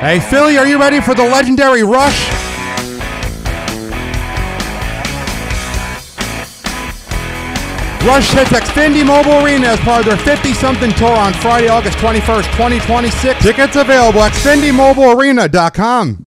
Hey, Philly, are you ready for the legendary Rush? Rush hits Xfinity Mobile Arena as part of their 50 something tour on Friday, August 21st, 2026. Tickets available at XfinityMobileArena.com.